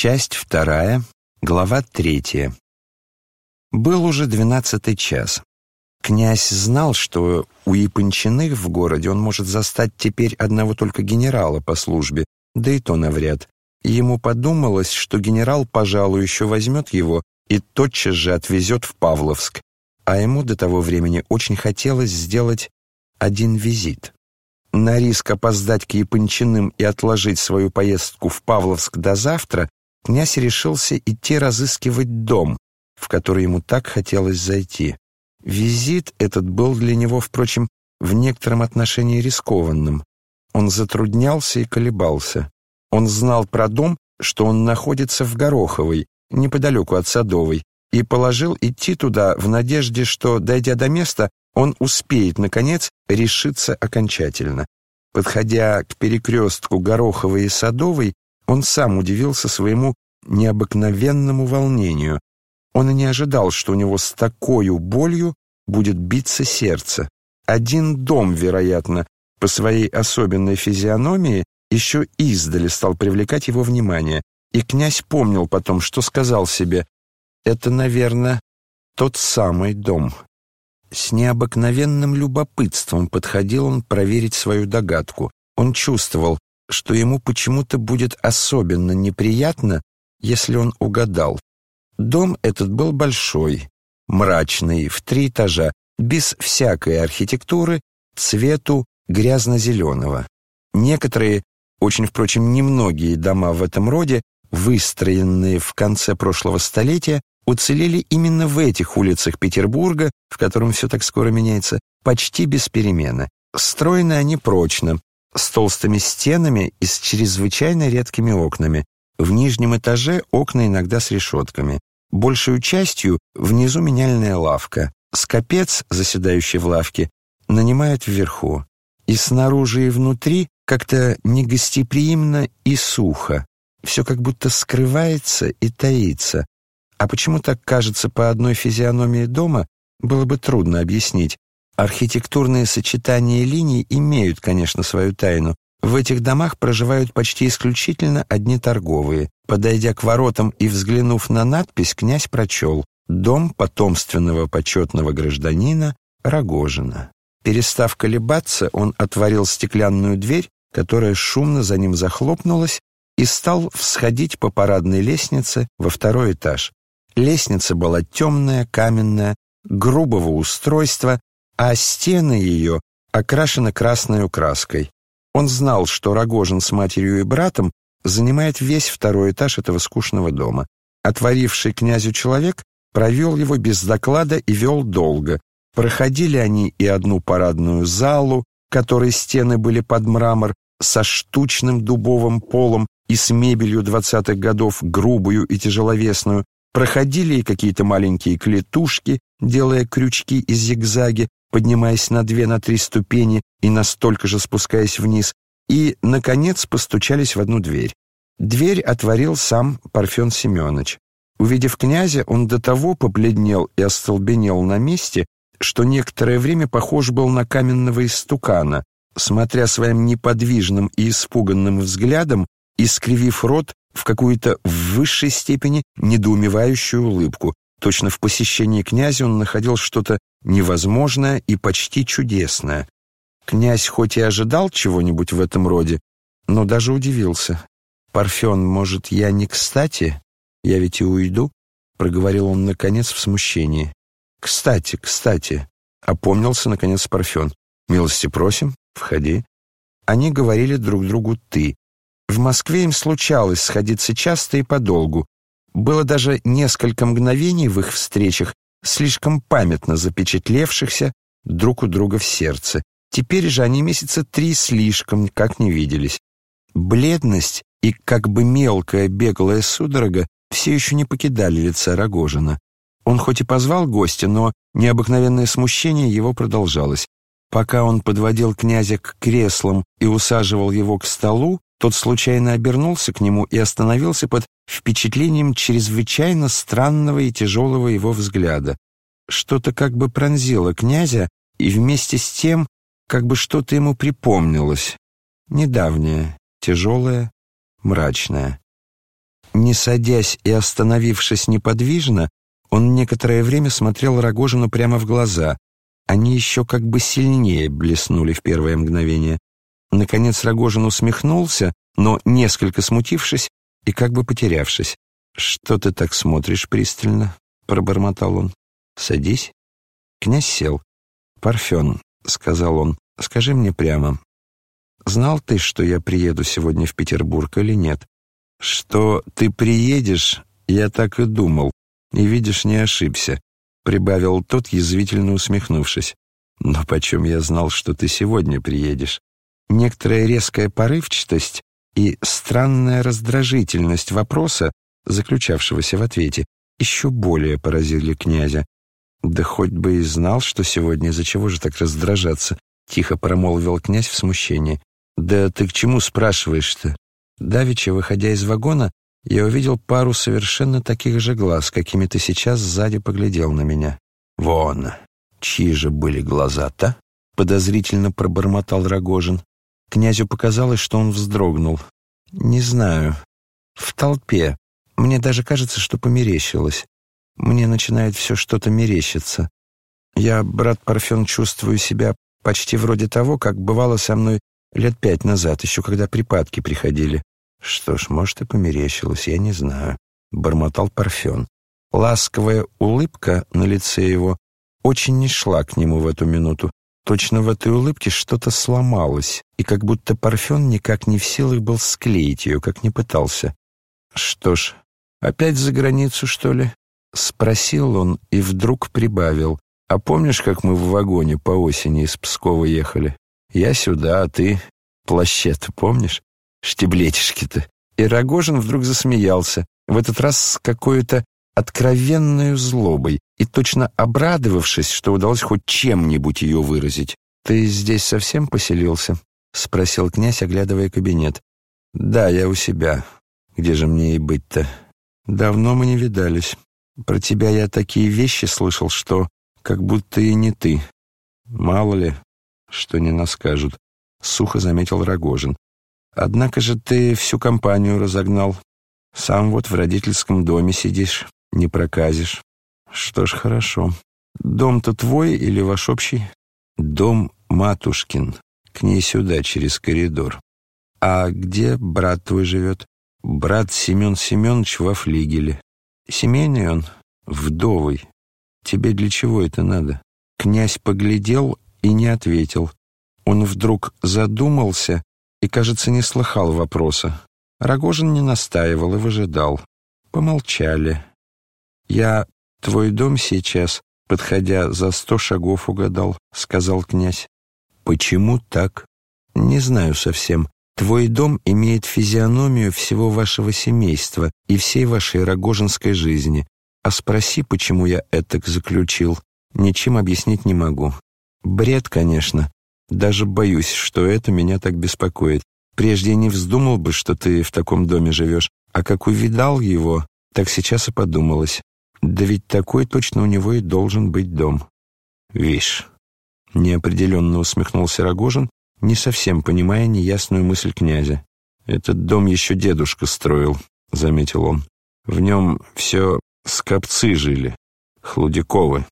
Часть вторая, глава третья. Был уже двенадцатый час. Князь знал, что у Япончиных в городе он может застать теперь одного только генерала по службе, да и то навряд. Ему подумалось, что генерал, пожалуй, еще возьмет его и тотчас же отвезет в Павловск, а ему до того времени очень хотелось сделать один визит. На риск опоздать к Япончиным и отложить свою поездку в Павловск до завтра князь решился идти разыскивать дом, в который ему так хотелось зайти. Визит этот был для него, впрочем, в некотором отношении рискованным. Он затруднялся и колебался. Он знал про дом, что он находится в Гороховой, неподалеку от Садовой, и положил идти туда в надежде, что, дойдя до места, он успеет, наконец, решиться окончательно. Подходя к перекрестку Гороховой и Садовой, он сам удивился своему необыкновенному волнению. Он и не ожидал, что у него с такой болью будет биться сердце. Один дом, вероятно, по своей особенной физиономии еще издали стал привлекать его внимание, и князь помнил потом, что сказал себе «Это, наверное, тот самый дом». С необыкновенным любопытством подходил он проверить свою догадку. Он чувствовал, что ему почему-то будет особенно неприятно, если он угадал. Дом этот был большой, мрачный, в три этажа, без всякой архитектуры, цвету грязно-зеленого. Некоторые очень, впрочем, немногие дома в этом роде, выстроенные в конце прошлого столетия, уцелели именно в этих улицах Петербурга, в котором все так скоро меняется, почти без перемены. Строены они прочно, с толстыми стенами и с чрезвычайно редкими окнами. В нижнем этаже окна иногда с решетками. Большую частью внизу меняльная лавка. Скопец, заседающий в лавке, нанимают вверху. И снаружи и внутри как-то негостеприимно и сухо. Все как будто скрывается и таится. А почему так кажется по одной физиономии дома, было бы трудно объяснить. Архитектурные сочетания линий имеют, конечно, свою тайну. В этих домах проживают почти исключительно одни торговые. Подойдя к воротам и взглянув на надпись, князь прочел «Дом потомственного почетного гражданина Рогожина». Перестав колебаться, он отворил стеклянную дверь которая шумно за ним захлопнулась, и стал всходить по парадной лестнице во второй этаж. Лестница была темная, каменная, грубого устройства, а стены ее окрашены красной краской. Он знал, что Рогожин с матерью и братом занимает весь второй этаж этого скучного дома. Отворивший князю человек провел его без доклада и вел долго. Проходили они и одну парадную залу, которой стены были под мрамор, со штучным дубовым полом и с мебелью двадцатых годов, грубую и тяжеловесную, проходили и какие-то маленькие клетушки, делая крючки и зигзаги, поднимаясь на две, на три ступени и настолько же спускаясь вниз, и, наконец, постучались в одну дверь. Дверь отворил сам Парфен Семенович. Увидев князя, он до того побледнел и остолбенел на месте, что некоторое время похож был на каменного истукана, смотря своим неподвижным и испуганным взглядом, искривив рот в какую-то в высшей степени недоумевающую улыбку. Точно в посещении князя он находил что-то невозможное и почти чудесное. Князь хоть и ожидал чего-нибудь в этом роде, но даже удивился. «Парфен, может, я не кстати? Я ведь и уйду?» — проговорил он, наконец, в смущении. «Кстати, кстати», — опомнился, наконец, Парфен. «Милости просим, входи». Они говорили друг другу «ты». В Москве им случалось сходиться часто и подолгу. Было даже несколько мгновений в их встречах, слишком памятно запечатлевшихся друг у друга в сердце. Теперь же они месяца три слишком, как не виделись. Бледность и как бы мелкая беглая судорога все еще не покидали лица Рогожина. Он хоть и позвал гостя, но необыкновенное смущение его продолжалось. Пока он подводил князя к креслам и усаживал его к столу, тот случайно обернулся к нему и остановился под впечатлением чрезвычайно странного и тяжелого его взгляда. Что-то как бы пронзило князя, и вместе с тем как бы что-то ему припомнилось. Недавнее, тяжелое, мрачное. Не садясь и остановившись неподвижно, он некоторое время смотрел Рогожину прямо в глаза. Они еще как бы сильнее блеснули в первое мгновение. Наконец Рогожин усмехнулся, но несколько смутившись и как бы потерявшись. «Что ты так смотришь пристально?» — пробормотал он. «Садись». Князь сел. «Парфен», — сказал он, — «скажи мне прямо, знал ты, что я приеду сегодня в Петербург или нет?» «Что ты приедешь, я так и думал, и, видишь, не ошибся», — прибавил тот, язвительно усмехнувшись. «Но почем я знал, что ты сегодня приедешь?» Некоторая резкая порывчатость и странная раздражительность вопроса, заключавшегося в ответе, еще более поразили князя. «Да хоть бы и знал, что сегодня, из-за чего же так раздражаться?» — тихо промолвил князь в смущении. «Да ты к чему спрашиваешь-то?» Давеча, выходя из вагона, я увидел пару совершенно таких же глаз, какими ты сейчас сзади поглядел на меня. «Вон, чьи же были глаза-то?» — подозрительно пробормотал Рогожин. Князю показалось, что он вздрогнул. «Не знаю. В толпе. Мне даже кажется, что померещилось. Мне начинает все что-то мерещиться. Я, брат Парфен, чувствую себя почти вроде того, как бывало со мной лет пять назад, еще когда припадки приходили. Что ж, может, и померещилось, я не знаю. Бормотал Парфен. Ласковая улыбка на лице его очень не шла к нему в эту минуту. Точно в этой улыбке что-то сломалось, и как будто Парфен никак не в силах был склеить ее, как не пытался. Что ж, опять за границу, что ли? Спросил он и вдруг прибавил. «А помнишь, как мы в вагоне по осени из Пскова ехали? Я сюда, а ты плаще-то помнишь? Штиблетишки-то». И Рогожин вдруг засмеялся, в этот раз с какой-то откровенной злобой и точно обрадовавшись, что удалось хоть чем-нибудь ее выразить. «Ты здесь совсем поселился?» — спросил князь, оглядывая кабинет. «Да, я у себя. Где же мне и быть-то? Давно мы не видались. Про тебя я такие вещи слышал, что как будто и не ты. Мало ли, что не наскажут, — сухо заметил Рогожин. Однако же ты всю компанию разогнал. Сам вот в родительском доме сидишь, не проказишь. Что ж, хорошо. Дом-то твой или ваш общий? Дом матушкин. К ней сюда, через коридор. А где брат твой живет? Брат Семен Семенович во флигеле. Семейный он, вдовый. Тебе для чего это надо? Князь поглядел и не ответил. Он вдруг задумался и, кажется, не слыхал вопроса. Рогожин не настаивал и выжидал. Помолчали. «Я твой дом сейчас, подходя за сто шагов, угадал», — сказал князь. «Почему так?» «Не знаю совсем. Твой дом имеет физиономию всего вашего семейства и всей вашей рогожинской жизни. А спроси, почему я это заключил. Ничем объяснить не могу. Бред, конечно. Даже боюсь, что это меня так беспокоит. Прежде не вздумал бы, что ты в таком доме живешь, а как увидал его, так сейчас и подумалось. Да ведь такой точно у него и должен быть дом. Вишь, неопределенно усмехнулся Рогожин не совсем понимая неясную мысль князя. «Этот дом еще дедушка строил», — заметил он. «В нем все скопцы жили, Хлудяковы.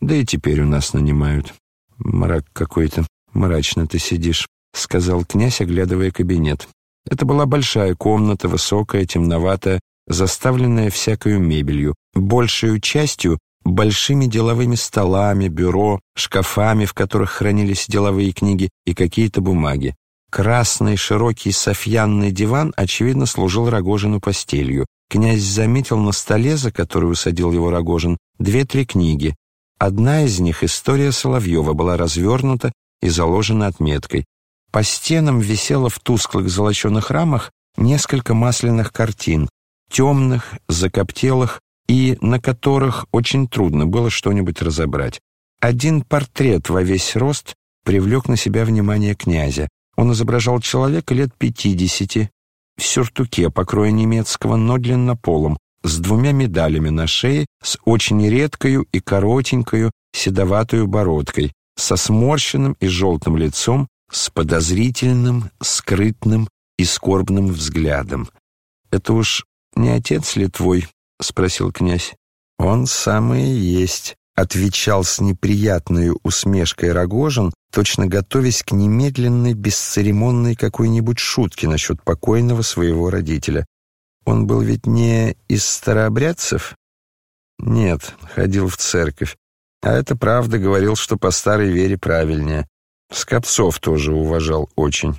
Да и теперь у нас нанимают. Мрак какой-то, мрачно ты сидишь», — сказал князь, оглядывая кабинет. Это была большая комната, высокая, темноватая, заставленная всякою мебелью, большую частью большими деловыми столами, бюро, шкафами, в которых хранились деловые книги и какие-то бумаги. Красный широкий софьянный диван, очевидно, служил Рогожину постелью. Князь заметил на столе, за который усадил его Рогожин, две-три книги. Одна из них, «История Соловьева», была развернута и заложена отметкой. По стенам висело в тусклых золоченых рамах несколько масляных картин, темных, закоптелых, и на которых очень трудно было что-нибудь разобрать. Один портрет во весь рост привлек на себя внимание князя. Он изображал человека лет пятидесяти, в сюртуке покроя немецкого, но длиннополом, с двумя медалями на шее, с очень редкою и коротенькою седоватую бородкой, со сморщенным и желтым лицом, с подозрительным, скрытным и скорбным взглядом. Это уж не отец ли твой?» — спросил князь. «Он самый и есть», — отвечал с неприятной усмешкой Рогожин, точно готовясь к немедленной, бесцеремонной какой-нибудь шутке насчет покойного своего родителя. Он был ведь не из старообрядцев? Нет, ходил в церковь. А это правда, говорил, что по старой вере правильнее. Скопцов тоже уважал очень.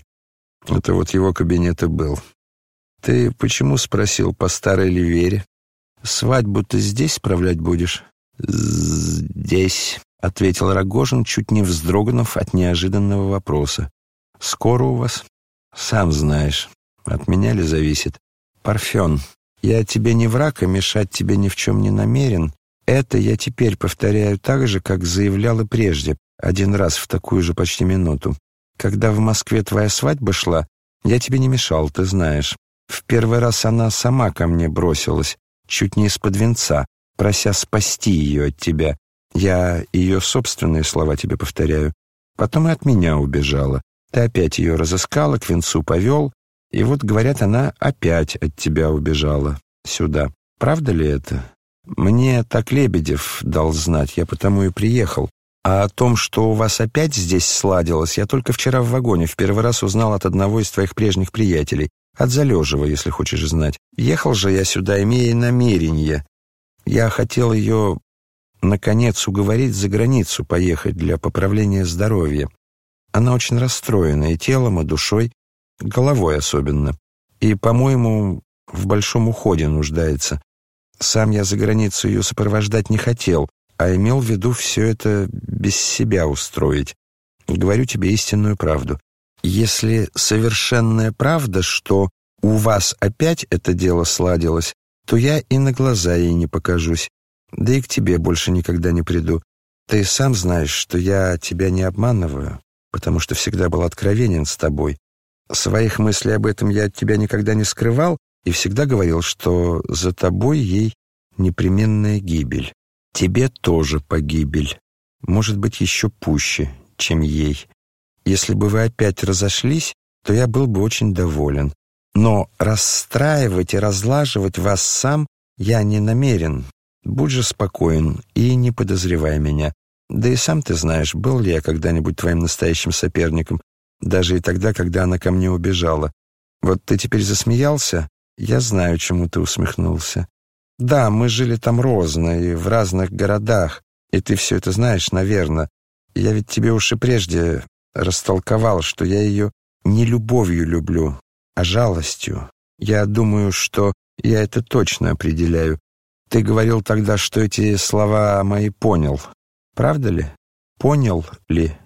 Это вот его кабинет и был. Ты почему спросил, по старой ли вере? Свадьбу ты здесь справлять будешь? Здесь, ответил Рогожин, чуть не вздрогнув от неожиданного вопроса. Скоро у вас? Сам знаешь. От меня ли зависит? Парфен, я тебе не враг, и мешать тебе ни в чем не намерен. Это я теперь повторяю так же, как заявлял и прежде, один раз в такую же почти минуту. Когда в Москве твоя свадьба шла, я тебе не мешал, ты знаешь. В первый раз она сама ко мне бросилась, чуть не из-под венца, прося спасти ее от тебя. Я ее собственные слова тебе повторяю. Потом и от меня убежала. Ты опять ее разыскала, к венцу повел, и вот, говорят, она опять от тебя убежала сюда. Правда ли это? Мне так Лебедев дал знать, я потому и приехал. А о том, что у вас опять здесь сладилось, я только вчера в вагоне в первый раз узнал от одного из твоих прежних приятелей. От Залежева, если хочешь знать. Ехал же я сюда, имея намерение. Я хотел ее, наконец, уговорить за границу поехать для поправления здоровья. Она очень расстроена и телом, и душой, головой особенно. И, по-моему, в большом уходе нуждается. Сам я за границу ее сопровождать не хотел, а имел в виду все это без себя устроить. Говорю тебе истинную правду. Если совершенная правда, что у вас опять это дело сладилось, то я и на глаза ей не покажусь, да и к тебе больше никогда не приду. Ты сам знаешь, что я тебя не обманываю, потому что всегда был откровенен с тобой. Своих мыслей об этом я от тебя никогда не скрывал и всегда говорил, что за тобой ей непременная гибель. Тебе тоже погибель. Может быть, еще пуще, чем ей. Если бы вы опять разошлись, то я был бы очень доволен. Но расстраивать и разлаживать вас сам я не намерен. Будь же спокоен и не подозревай меня. Да и сам ты знаешь, был ли я когда-нибудь твоим настоящим соперником, даже и тогда, когда она ко мне убежала. Вот ты теперь засмеялся? Я знаю, чему ты усмехнулся. Да, мы жили там розно и в разных городах, и ты все это знаешь, наверное. Я ведь тебе уж и прежде растолковал, что я ее не любовью люблю, а жалостью. Я думаю, что я это точно определяю. Ты говорил тогда, что эти слова мои понял. Правда ли? Понял ли?